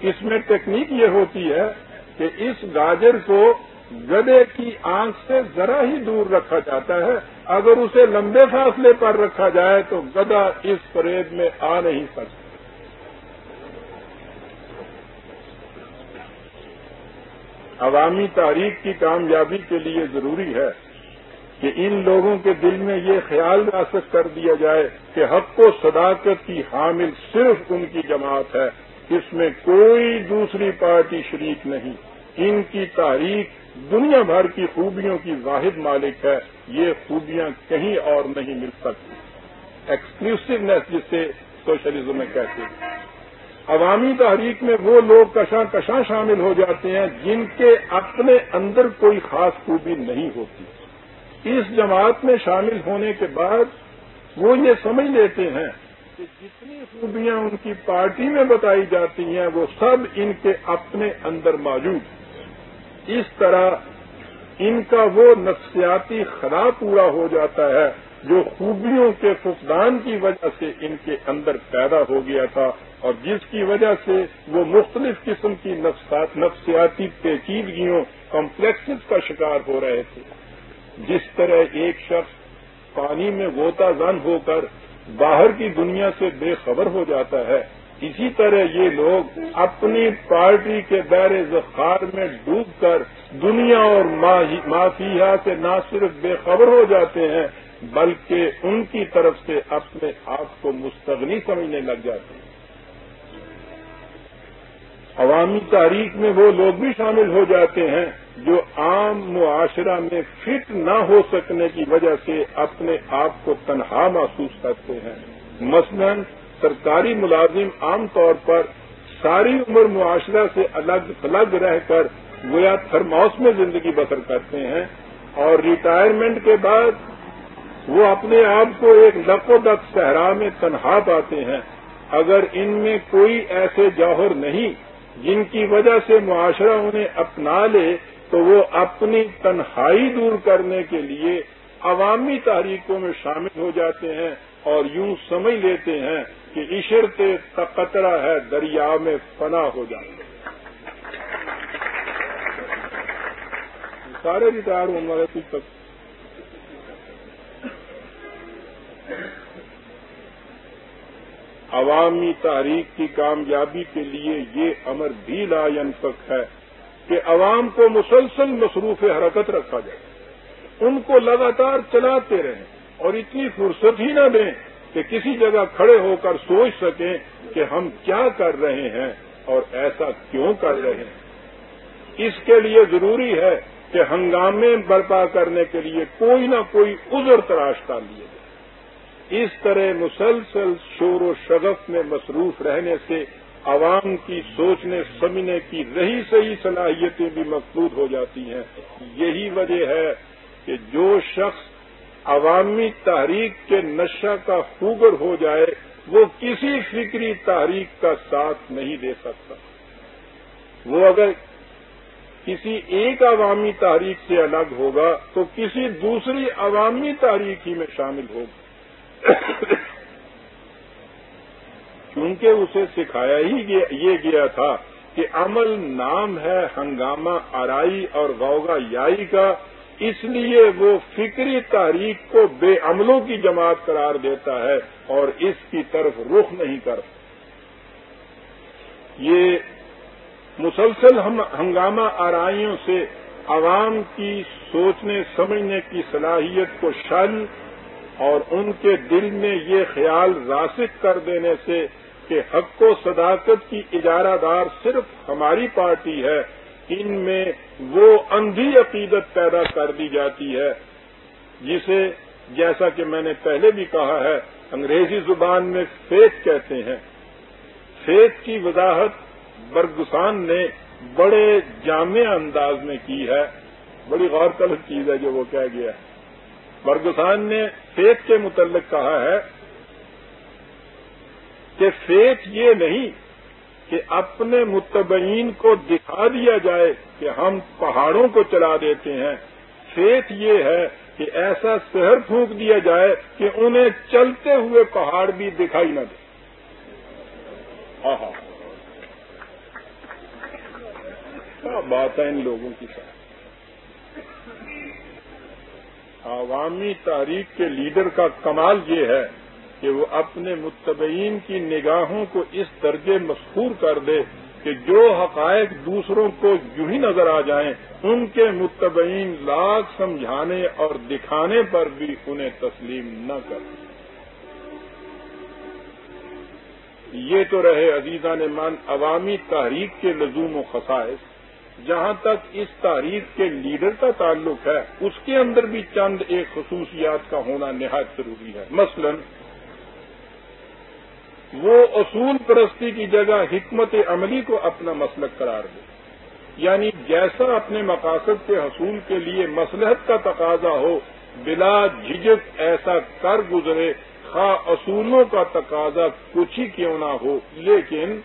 اس میں ٹیکنیک یہ ہوتی ہے کہ اس گاجر کو گدے کی آنکھ سے ذرا ہی دور رکھا جاتا ہے۔ اگر اسے لمبے فاصلے پر رکھا جائے تو گدا اس پریڈ میں آ نہیں سکتا۔ عوامی تاریخ کی کامیابی کے لیے ضروری ہے کہ ان لوگوں کے دل میں یہ خیال ریاست کر دیا جائے کہ حق و صداقت کی حامل صرف ان کی جماعت ہے۔ اس میں کوئی دوسری پارٹی شریک نہیں۔ ان کی تاریخ دنیا بھر کی خوبیوں کی واحد مالک ہے، یہ خوبیاں کہیں اور نہیں مل سکتی۔ ایکسکلوسونیس جسے سوشلزم میں کہتے ہیں۔ عوامی تحریک میں وہ لوگ کشاں کشاں شامل ہو جاتے ہیں جن کے اپنے اندر کوئی خاص خوبی نہیں ہوتی۔ اس جماعت میں شامل ہونے کے بعد وہ یہ سمجھ لیتے ہیں کہ جتنی خوبیاں ان کی پارٹی میں بتائی جاتی ہیں، وہ سب ان کے اپنے اندر موجود ہیں۔ اس طرح ان کا وہ نفسیاتی خلا پورا ہو جاتا ہے جو خوبیوں کے فقدان کی وجہ سے ان کے اندر پیدا ہو گیا تھا اور جس کی وجہ سے وہ مختلف قسم کی نفسیاتی پیچیدگیوں کمپلیکس کا شکار ہو رہے تھے۔ جس طرح ایک شخص پانی میں غوطہ زن ہو کر باہر کی دنیا سے بے خبر ہو جاتا ہے اسی طرح یہ لوگ اپنی پارٹی کے دائر ذخار میں ڈوب کر دنیا اور مافیا سے نہ صرف بے خبر ہو جاتے ہیں، بلکہ ان کی طرف سے اپنے آپ کو مستغنی سمجھنے لگ جاتے ہیں۔ عوامی تاریخ میں وہ لوگ بھی شامل ہو جاتے ہیں جو عام معاشرہ میں فٹ نہ ہو سکنے کی وجہ سے اپنے آپ کو تنہا محسوس کرتے ہیں۔ مثلا سرکاری ملازم عام طور پر ساری عمر معاشرہ سے الگ الگ رہ کر گویا تھرماس میں زندگی بسر کرتے ہیں اور ریٹائرمنٹ کے بعد وہ اپنے آپ کو ایک لق و دق صحرا میں تنہا پاتے ہیں۔ اگر ان میں کوئی ایسے جوہر نہیں جن کی وجہ سے معاشرہ انہیں اپنا لے، تو وہ اپنی تنہائی دور کرنے کے لیے عوامی تحریکوں میں شامل ہو جاتے ہیں اور یوں سمجھ لیتے ہیں کہ عشرت قطرہ ہے، دریا میں فنا ہو جاتے ہیں سارے ریٹائر ہونے والے کچھ تک عوامی تحریک کی کامیابی کے لیے یہ امر بھی لا ینفق ہے کہ عوام کو مسلسل مصروف حرکت رکھا جائے۔ ان کو لگاتار چلاتے رہیں اور اتنی فرصت ہی نہ دیں کہ کسی جگہ کھڑے ہو کر سوچ سکیں کہ ہم کیا کر رہے ہیں اور ایسا کیوں کر رہے ہیں۔ اس کے لیے ضروری ہے کہ ہنگامے برپا کرنے کے لیے کوئی نہ کوئی عذر تراش کر لیے جائے۔ اس طرح مسلسل شور و شغف میں مصروف رہنے سے عوام کی سوچنے، سمجھنے کی رہی صحیح صلاحیتیں بھی مقبول ہو جاتی ہیں۔ یہی وجہ ہے کہ جو شخص عوامی تحریک کے نشہ کا خوگر ہو جائے، وہ کسی فکری تحریک کا ساتھ نہیں دے سکتا۔ وہ اگر کسی ایک عوامی تحریک سے الگ ہوگا، تو کسی دوسری عوامی تحریک ہی میں شامل ہوگا۔ کیونکہ اسے سکھایا ہی یہ گیا تھا کہ عمل نام ہے ہنگامہ آرائی اور غوگا یائی کا اس لیے وہ فکری تاریخ کو بے عملوں کی جماعت قرار دیتا ہے اور اس کی طرف رخ نہیں کرتا۔ یہ مسلسل ہنگامہ آرائیوں سے عوام کی سوچنے، سمجھنے کی صلاحیت کو شل اور ان کے دل میں یہ خیال راسک کر دینے سے کہ حق و صداقت کی اجارہ دار صرف ہماری پارٹی ہے ان میں وہ اندھی عقیدت پیدا کر دی جاتی ہے، جسے جیسا کہ میں نے پہلے بھی کہا ہے، انگریزی زبان میں فیت کہتے ہیں۔ فیت کی وضاحت برگسان نے بڑے جامع انداز میں کی ہے۔ بڑی غور طلب چیز ہے جو وہ کہہ گیا۔ ہے برگسان نے فیت کے متعلق کہا ہے کہ فیت یہ نہیں کہ اپنے متبعین کو دکھا دیا جائے کہ ہم پہاڑوں کو چلا دیتے ہیں۔ فیت یہ ہے کہ ایسا شہر پھونک دیا جائے کہ انہیں چلتے ہوئے پہاڑ بھی دکھائی نہ دے۔ کیا بات ہے ان لوگوں کی ساتھ؟ عوامی تاریخ کے لیڈر کا کمال یہ ہے کہ وہ اپنے متبعین کی نگاہوں کو اس درجے مسحور کر دے کہ جو حقائق دوسروں کو یوں ہی نظر آ جائیں، ان کے متبعین لاکھ سمجھانے اور دکھانے پر بھی انہیں تسلیم نہ کر یہ تو رہے عزیزان من عوامی تحریک کے لزوم و خصائص، جہاں تک اس تاریخ کے لیڈر کا تعلق ہے، اس کے اندر بھی چند ایک خصوصیات کا ہونا نہایت ضروری ہے۔ مثلاً وہ اصول پرستی کی جگہ حکمت عملی کو اپنا مسلک قرار دے۔ یعنی جیسا اپنے مقاصد کے حصول کے لیے مسلحت کا تقاضا ہو، بلا جھجک ایسا کر گزرے، خواہ اصولوں کا تقاضا کچھ ہی کیوں نہ ہو۔ لیکن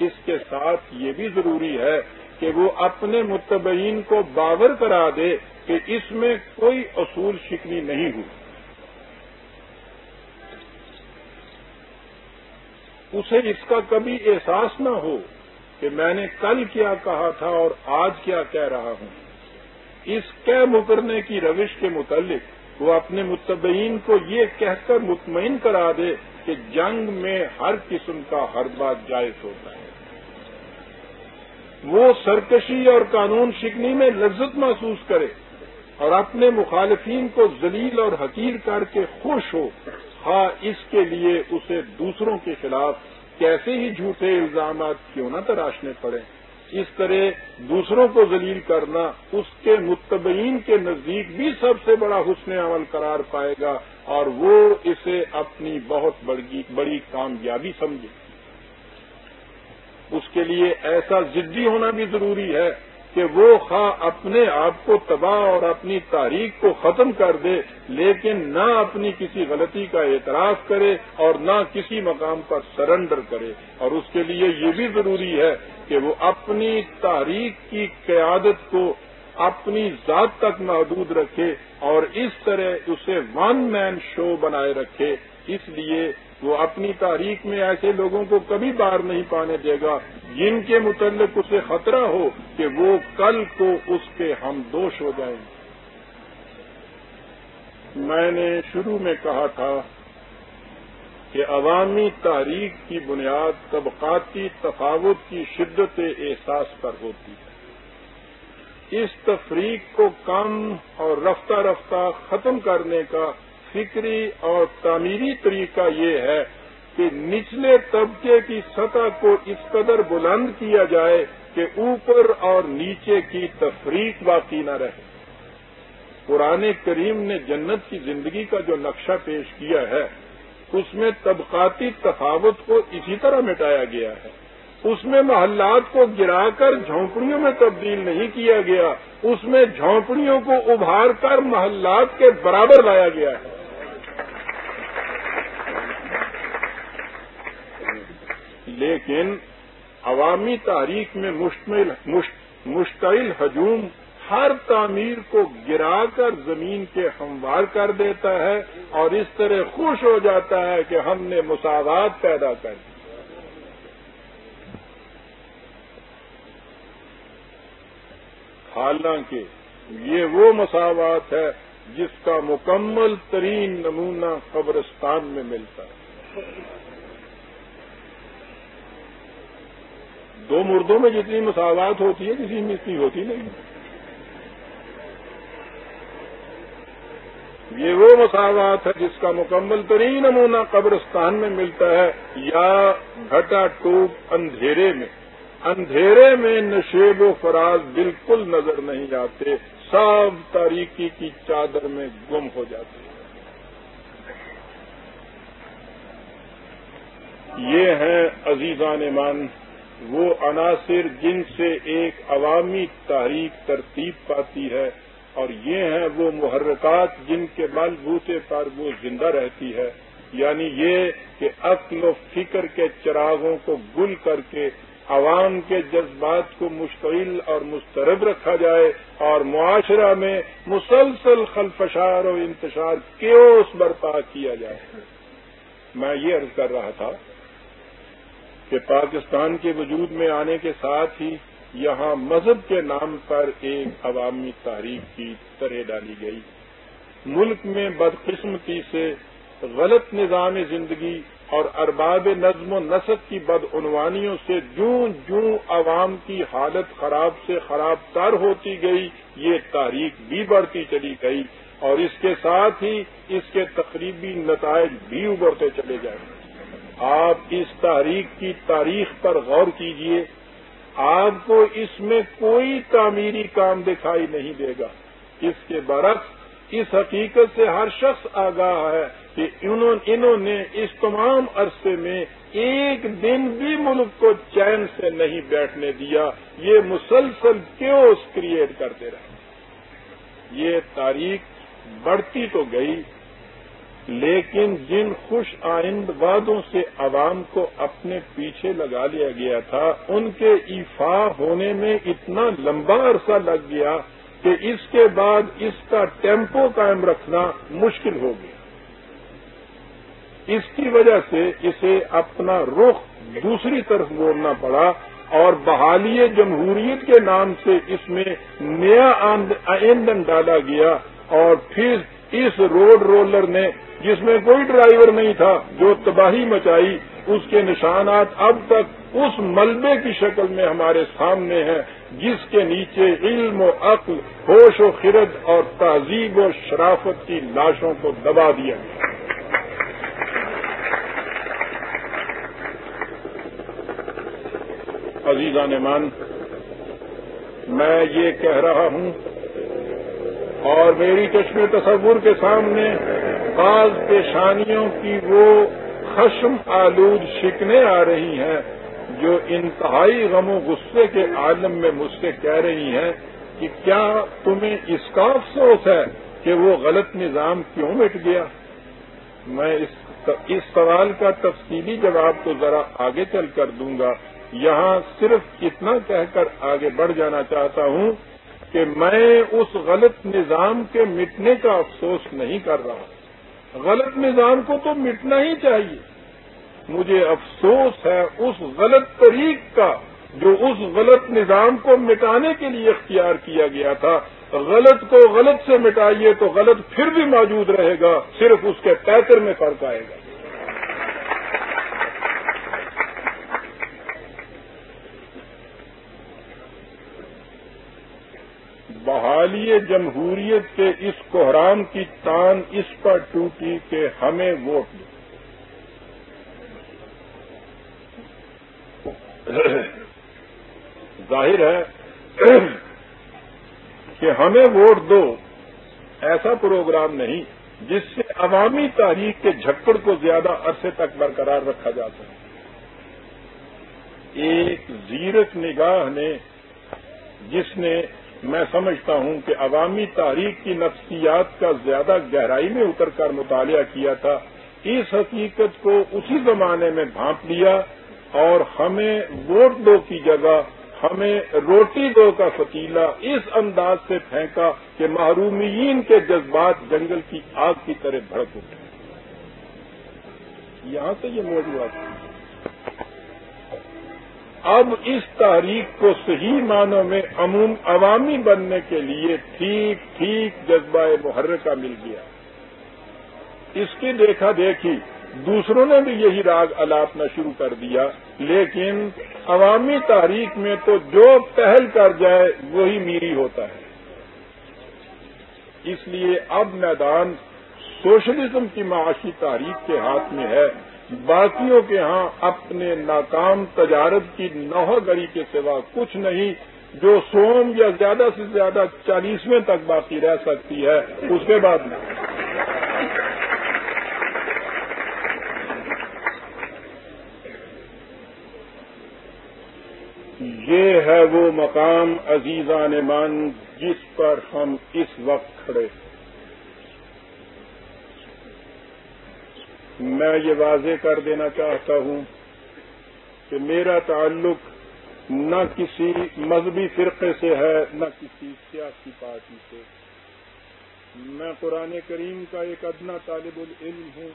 اس کے ساتھ یہ بھی ضروری ہے کہ وہ اپنے متبعین کو باور کرا دے کہ اس میں کوئی اصول شکنی نہیں ہوئی اسے اس کا کبھی احساس نہ ہو کہ میں نے کل کیا کہا تھا اور آج کیا کہہ رہا ہوں۔ اس کے مکرنے کی روش کے متعلق وہ اپنے متبعین کو یہ کہہ کر مطمئن کرا دے کہ جنگ میں ہر قسم کا ہر بات جائز ہوتا ہے۔ وہ سرکشی اور قانون شکنی میں لذت محسوس کرے اور اپنے مخالفین کو ذلیل اور حقیر کر کے خوش ہو۔ ہاں اس کے لیے اسے دوسروں کے خلاف کیسے ہی جھوٹے الزامات کیوں نہ تراشنے پڑے۔ اس طرح دوسروں کو ذلیل کرنا اس کے متبعین کے نزدیک بھی سب سے بڑا حسن عمل قرار پائے گا اور وہ اسے اپنی بہت بڑی کامیابی سمجھے۔ اس کے لیے ایسا ضدی ہونا بھی ضروری ہے۔ کہ وہ خواہ اپنے آپ کو تباہ اور اپنی تاریخ کو ختم کر دے، لیکن نہ اپنی کسی غلطی کا اعتراف کرے اور نہ کسی مقام پر سرنڈر کرے۔ اور اس کے لیے یہ بھی ضروری ہے کہ وہ اپنی تاریخ کی قیادت کو اپنی ذات تک محدود رکھے اور اس طرح اسے ون مین شو بنائے رکھے۔ اس لیے وہ اپنی تاریخ میں ایسے لوگوں کو کبھی بار نہیں پانے دے گا، جن کے متعلق اسے خطرہ ہو کہ وہ کل کو اس کے ہم دوش ہو جائیں۔ میں نے شروع میں کہا تھا کہ عوامی تاریخ کی بنیاد طبقاتی تفاوت کی شدت احساس پر ہوتی ہے۔ اس تفریق کو کم اور رفتہ رفتہ ختم کرنے کا فکری اور تعمیری طریقہ یہ ہے کہ نچلے طبقے کی سطح کو اس قدر بلند کیا جائے کہ اوپر اور نیچے کی تفریق باقی نہ رہے۔ قرآن کریم نے جنت کی زندگی کا جو نقشہ پیش کیا ہے، اس میں طبقاتی تفاوت کو اسی طرح مٹایا گیا ہے۔ اس میں محلات کو گرا کر جھونپڑیوں میں تبدیل نہیں کیا گیا، اس میں جھونپڑیوں کو ابھار کر محلات کے برابر لایا گیا ہے۔ لیکن عوامی تاریخ میں مشتمل مشتعل ہجوم ہر تعمیر کو گرا کر زمین کے ہموار کر دیتا ہے اور اس طرح خوش ہو جاتا ہے کہ ہم نے مساوات پیدا کر دی۔ حالانکہ یہ وہ مساوات ہے جس کا مکمل ترین نمونہ قبرستان میں ملتا ہے۔ دو مردوں میں جتنی مساوات ہوتی ہے، کسی میں اتنی ہوتی نہیں۔ یہ وہ مساوات ہے جس کا مکمل ترین نمونہ قبرستان میں ملتا ہے، یا گھٹا ٹوپ اندھیرے میں۔ اندھیرے میں نشیب و فراز بالکل نظر نہیں آتے، سب تاریکی کی چادر میں گم ہو جاتے۔ یہ ہیں عزیزان مان وہ عناصر جن سے ایک عوامی تحریک ترتیب پاتی ہے، اور یہ ہیں وہ محرکات جن کے بل بوتے پر وہ زندہ رہتی ہے۔ یعنی یہ کہ عقل و فکر کے چراغوں کو گل کر کے عوام کے جذبات کو مشتعل اور مسترد رکھا جائے، اور معاشرہ میں مسلسل خلفشار و انتشار کیوس برپا کیا جائے۔ میں یہ عرض کر رہا تھا کہ پاکستان کے وجود میں آنے کے ساتھ ہی یہاں مذہب کے نام پر ایک عوامی تاریخ کی طرح ڈالی گئی۔ ملک میں بدقسمتی سے غلط نظام زندگی اور ارباب نظم و نسق کی بدعنوانیوں سے جوں جوں عوام کی حالت خراب سے خراب تر ہوتی گئی، یہ تاریخ بھی بڑھتی چلی گئی اور اس کے ساتھ ہی اس کے تقریبی نتائج بھی ابھرتے چلے جائیں آپ اس تاریخ کی تاریخ پر غور کیجیے، آپ کو اس میں کوئی تعمیری کام دکھائی نہیں دے گا۔ اس کے برعکس، اس حقیقت سے ہر شخص آگاہ ہے کہ انہوں نے اس تمام عرصے میں ایک دن بھی ملک کو چین سے نہیں بیٹھنے دیا۔ یہ مسلسل کیوس کریٹ کرتے رہے۔ یہ تاریخ بڑھتی تو گئی لیکن جن خوش آئند وادوں سے عوام کو اپنے پیچھے لگا لیا گیا تھا، ان کے ایفا ہونے میں اتنا لمبا عرصہ لگ گیا کہ اس کے بعد اس کا ٹیمپو قائم رکھنا مشکل ہو گیا۔ اس کی وجہ سے اسے اپنا رخ دوسری طرف موڑنا پڑا اور بحالی جمہوریت کے نام سے اس میں نیا ایندھن ڈالا گیا اور پھر اس روڈ رولر نے، جس میں کوئی ڈرائیور نہیں تھا، جو تباہی مچائی، اس کے نشانات اب تک اس ملبے کی شکل میں ہمارے سامنے ہیں، جس کے نیچے علم و عقل، ہوش و خرد اور تہذیب و شرافت کی لاشوں کو دبا دیا گیا۔ عزیزان مان میں یہ کہہ رہا ہوں اور میری چشم تصور کے سامنے بعض پیشانیوں کی وہ خشم آلود شکنے آ رہی ہیں جو انتہائی غم و غصے کے عالم میں مجھ سے کہہ رہی ہیں کہ کیا تمہیں اس کا افسوس ہے کہ وہ غلط نظام کیوں مٹ گیا؟ میں اس سوال کا تفصیلی جواب تو ذرا آگے چل کر دوں گا۔ یہاں صرف اتنا کہہ کر آگے بڑھ جانا چاہتا ہوں کہ میں اس غلط نظام کے مٹنے کا افسوس نہیں کر رہا غلط نظام کو تو مٹنا ہی چاہیے۔ مجھے افسوس ہے اس غلط طریق کا جو اس غلط نظام کو مٹانے کے لیے اختیار کیا گیا تھا۔ غلط کو غلط سے مٹائیے تو غلط پھر بھی موجود رہے گا، صرف اس کے پیتر میں فرق آئے گا۔ بحالی جمہوریت کے اس کوحرام کی تان اس پر ٹوٹی کہ ہمیں ووٹ دو ظاہر ہے کہ ہمیں ووٹ دو ایسا پروگرام نہیں جس سے عوامی تاریخ کے جھکڑ کو زیادہ عرصے تک برقرار رکھا جا سکے۔ ایک زیرک نگاہ نے جس نے میں سمجھتا ہوں کہ عوامی تاریخ کی نفسیات کا زیادہ گہرائی میں اتر کر مطالعہ کیا تھا، اس حقیقت کو اسی زمانے میں بھانپ لیا اور ہمیں ووٹ دو کی جگہ، ہمیں روٹی دو کا فتیلا اس انداز سے پھینکا کہ محرومین کے جذبات جنگل کی آگ کی طرح بھڑک اٹھے۔ یہاں سے یہ موضوع آتا ہے اب اس تاریخ کو صحیح معنوں میں عموم عوامی بننے کے لیے ٹھیک ٹھیک جذبہ محرکہ مل گیا۔ اس کی دیکھا دیکھی دوسروں نے بھی یہی راگ الاپنا شروع کر دیا، لیکن عوامی تاریخ میں تو جو پہل کر جائے وہی میری ہوتا ہے۔ اس لیے اب میدان سوشلزم کی معاشی تاریخ کے ہاتھ میں ہے۔ باقیوں کے ہاں اپنے ناکام تجارت کی نوہ گری کے سوا کچھ نہیں، جو سوم یا زیادہ سے زیادہ چالیسویں تک باقی رہ سکتی ہے۔ اس کے بعد یہ ہے وہ مقام عزیزان مان جس پر ہم اس وقت کھڑے۔ میں یہ واضح کر دینا چاہتا ہوں کہ میرا تعلق نہ کسی مذہبی فرقے سے ہے، نہ کسی سیاسی پارٹی سے۔ میں قرآن کریم کا ایک ادنا طالب العلم ہوں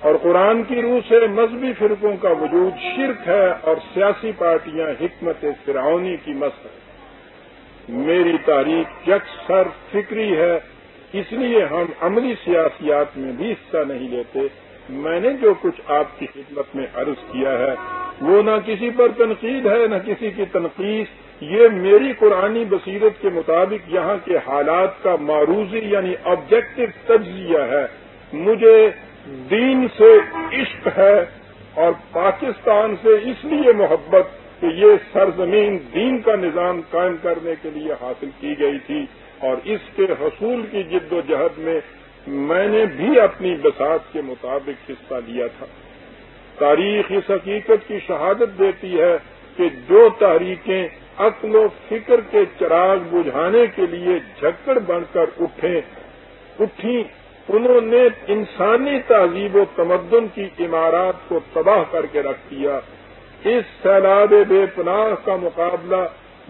اور قرآن کی روح سے مذہبی فرقوں کا وجود شرک ہے اور سیاسی پارٹیاں حکمت فرعونی کی مس ہے میری تاریخ یکسر فکری ہے، اس لیے ہم عملی سیاسیات میں بھی حصہ نہیں لیتے۔ میں نے جو کچھ آپ کی خدمت میں عرض کیا ہے، وہ نہ کسی پر تنقید ہے، نہ کسی کی تنقید۔ یہ میری قرآنی بصیرت کے مطابق یہاں کے حالات کا معروضی یعنی آبجیکٹو تجزیہ ہے۔ مجھے دین سے عشق ہے اور پاکستان سے اس لیے محبت کہ یہ سرزمین دین کا نظام قائم کرنے کے لیے حاصل کی گئی تھی اور اس کے حصول کی جد و جہد میں میں نے بھی اپنی بساط کے مطابق حصہ لیا تھا۔ تاریخ اس حقیقت کی شہادت دیتی ہے کہ جو تحریکیں عقل و فکر کے چراغ بجھانے کے لیے جھکڑ بن کر اٹھیں۔ اٹھی، انہوں نے انسانی تہذیب و تمدن کی عمارات کو تباہ کر کے رکھ دیا۔ اس سیلاب بے پناہ کا مقابلہ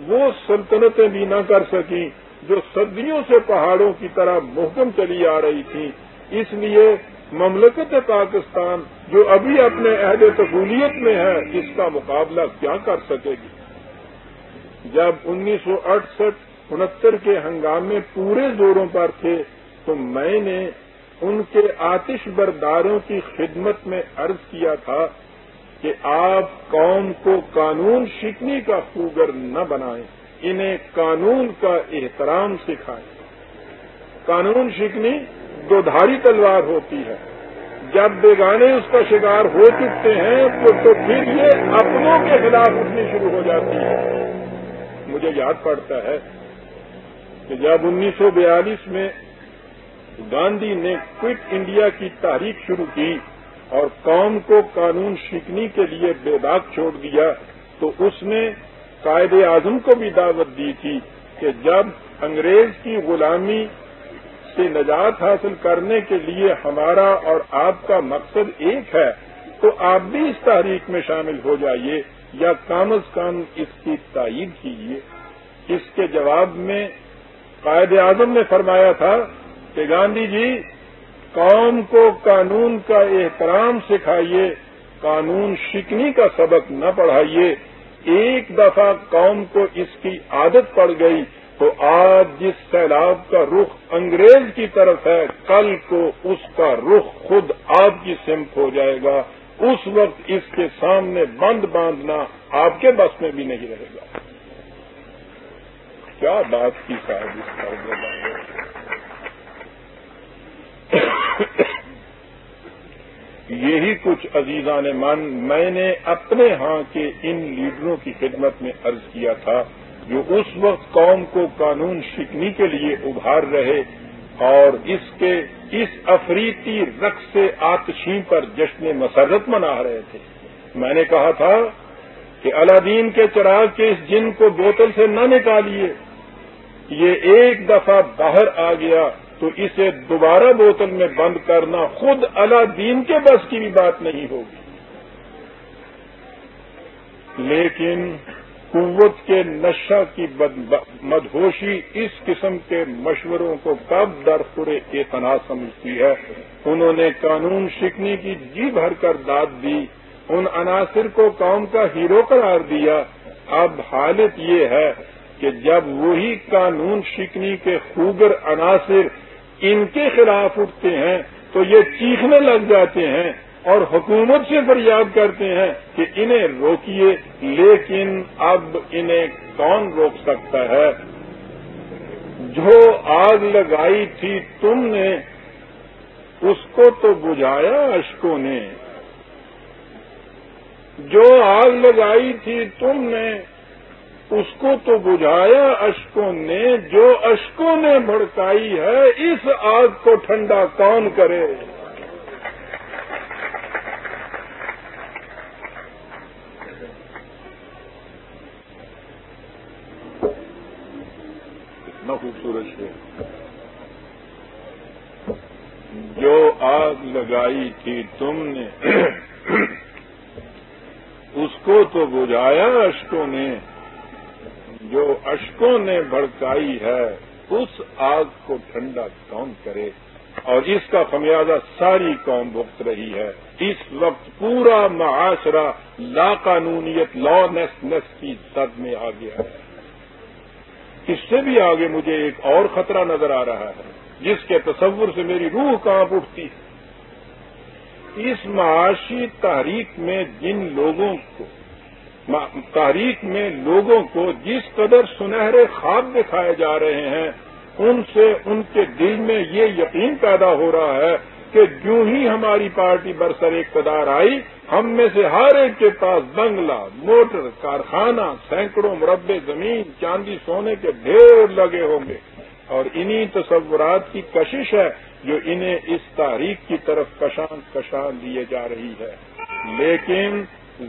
وہ سلطنتیں بھی نہ کر سکیں۔ جو صدیوں سے پہاڑوں کی طرح محکم چلی آ رہی تھی، اس لیے مملکت پاکستان جو ابھی اپنے عہد قبولیت میں ہے، اس کا مقابلہ کیا کر سکے گی؟ جب انیس سو اڑسٹھ انہتر کے ہنگامے پورے زوروں پر تھے، تو میں نے ان کے آتش برداروں کی خدمت میں عرض کیا تھا کہ آپ قوم کو قانون شکنی کا خوگر نہ بنائیں۔ انہیں قانون کا احترام سکھائیں قانون شکنی دو دھاری تلوار ہوتی ہے۔ جب بیگانے اس کا شکار ہو چکتے ہیں، تو تو پھر یہ اپنوں کے خلاف اٹھنی شروع ہو جاتی ہے۔ مجھے یاد پڑتا ہے کہ جب انیس سو بیالیس میں گاندھی نے کوئٹ انڈیا کی تحریک شروع کی اور قوم کو قانون شکنی کے لیے بے داغ چھوڑ دیا، تو اس نے قائد اعظم کو بھی دعوت دی تھی کہ جب انگریز کی غلامی سے نجات حاصل کرنے کے لیے ہمارا اور آپ کا مقصد ایک ہے، تو آپ بھی اس تحریک میں شامل ہو جائیے یا کم از کم اس کی تائید کیجیے۔ اس کے جواب میں قائد اعظم نے فرمایا تھا کہ گاندھی جی قوم کو قانون کا احترام سکھائیے، قانون شکنی کا سبق نہ پڑھائیے۔ ایک دفعہ قوم کو اس کی عادت پڑ گئی تو آج جس سیلاب کا رخ انگریز کی طرف ہے، کل کو اس کا رخ خود آپ کی سمت ہو جائے گا۔ اس وقت اس کے سامنے بند باندھنا آپ کے بس میں بھی نہیں رہے گا۔ کیا بات کی صاحب اس پر یہی کچھ عزیزان من میں نے اپنے ہاں کے ان لیڈروں کی خدمت میں عرض کیا تھا جو اس وقت قوم کو قانون شکنی کے لیے ابھار رہے اور اس کے اس افریتی رقص سے آتشی پر جشن مسرت منا رہے تھے۔ میں نے کہا تھا کہ الادین کے چراغ کے اس جن کو بوتل سے نہ نکالیے، یہ ایک دفعہ باہر آ گیا تو اسے دوبارہ بوتل میں بند کرنا خود الادین کے بس کی بھی بات نہیں ہوگی۔ لیکن قوت کے نشہ کی مدہوشی اس قسم کے مشوروں کو کب درخورے اتنا سمجھتی ہے۔ انہوں نے قانون شکنی کی جی بھر کر داد دی، ان عناصر کو قوم کا ہیرو قرار دیا۔ اب حالت یہ ہے کہ جب وہی قانون شکنی کے خوگر عناصر ان کے خلاف اٹھتے ہیں تو یہ چیخنے لگ جاتے ہیں اور حکومت سے فریاد کرتے ہیں کہ انہیں روکیے، لیکن اب انہیں کون روک سکتا ہے؟ جو آگ لگائی تھی تم نے، اس کو تو بجھایا اشکوں نے۔ جو آگ لگائی تھی تم نے اس کو تو بجھایا اشکوں نے، جو اشکوں نے بھڑکائی ہے، اس آگ کو ٹھنڈا کون کرے؟ اتنا خوبصورت ہے جو آگ لگائی تھی تم نے، اس کو تو بجھایا اشکوں نے۔ جو اشکوں نے بھڑکائی ہے، اس آگ کو ٹھنڈا کون کرے؟ اور اس کا خمیازہ ساری قوم بھگت رہی ہے۔ اس وقت پورا معاشرہ لا قانونیت لا نیس کی زد میں آ گیا ہے۔ اس سے بھی آگے مجھے ایک اور خطرہ نظر آ رہا ہے، جس کے تصور سے میری روح کانپ اٹھتی ہے۔ اس معاشی تحریک میں جن لوگوں کو تاریخ میں لوگوں کو جس قدر سنہرے خواب دکھائے جا رہے ہیں، ان سے ان کے دل میں یہ یقین پیدا ہو رہا ہے کہ جو ہی ہماری پارٹی برسر اقتدار آئی، ہم میں سے ہر ایک کے پاس بنگلہ، موٹر، کارخانہ، سینکڑوں مربع زمین، چاندی سونے کے ڈھیر لگے ہوں گے۔ اور انہی تصورات کی کشش ہے جو انہیں اس تاریخ کی طرف کشان کشان لیے جا رہی ہے۔ لیکن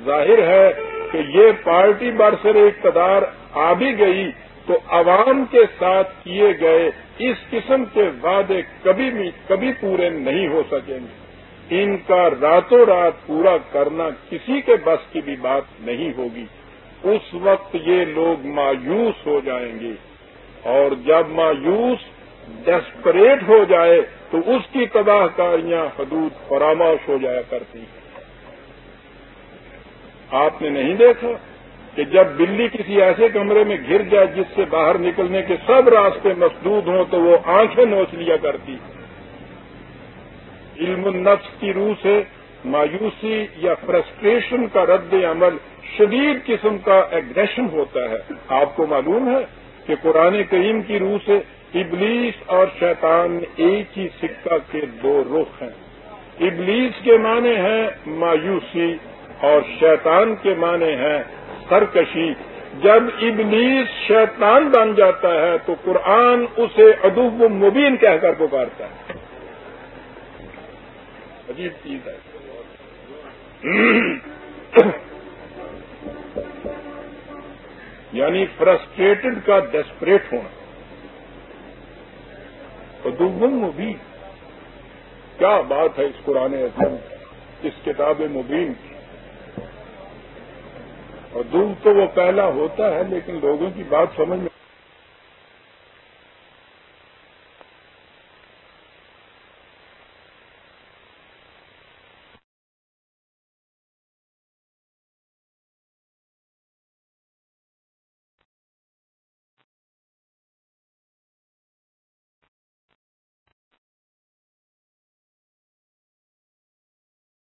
ظاہر ہے کہ یہ پارٹی برسر اقتدار آ بھی گئی تو عوام کے ساتھ کیے گئے اس قسم کے وعدے کبھی بھی کبھی پورے نہیں ہو سکیں گے۔ ان کا راتوں رات پورا کرنا کسی کے بس کی بھی بات نہیں ہوگی۔ اس وقت یہ لوگ مایوس ہو جائیں گے۔ اور جب مایوس ڈسپریٹ ہو جائے تو اس کی تباہ کاریاں حدود فراموش ہو جایا کرتی ہیں۔ آپ نے نہیں دیکھا کہ جب بلی کسی ایسے کمرے میں گر جائے جس سے باہر نکلنے کے سب راستے مسدود ہوں تو وہ آنکھیں نوچ لیا کرتی علم النفس کی روح سے مایوسی یا فرسٹریشن کا رد عمل شدید قسم کا ایگریشن ہوتا ہے۔ آپ کو معلوم ہے کہ قرآن کریم کی روح سے ابلیس اور شیطان ایک ہی سکہ کے دو رخ ہیں۔ ابلیس کے معنی ہیں مایوسی۔ اور شیطان کے معنی ہیں سرکشی۔ جب ابلیس شیطان بن جاتا ہے تو قرآن اسے ادب و مبین کہہ کر پکارتا ہے۔ عجیب چیز ہے۔ یعنی فرسٹریٹڈ کا ڈیسپریٹ ہونا۔ ادوم مبین۔ کیا بات ہے اس قرآن عظیم اس کتاب مبین کی۔ اور دودھ تو وہ پہلا ہوتا ہے لیکن لوگوں کی بات سمجھ میں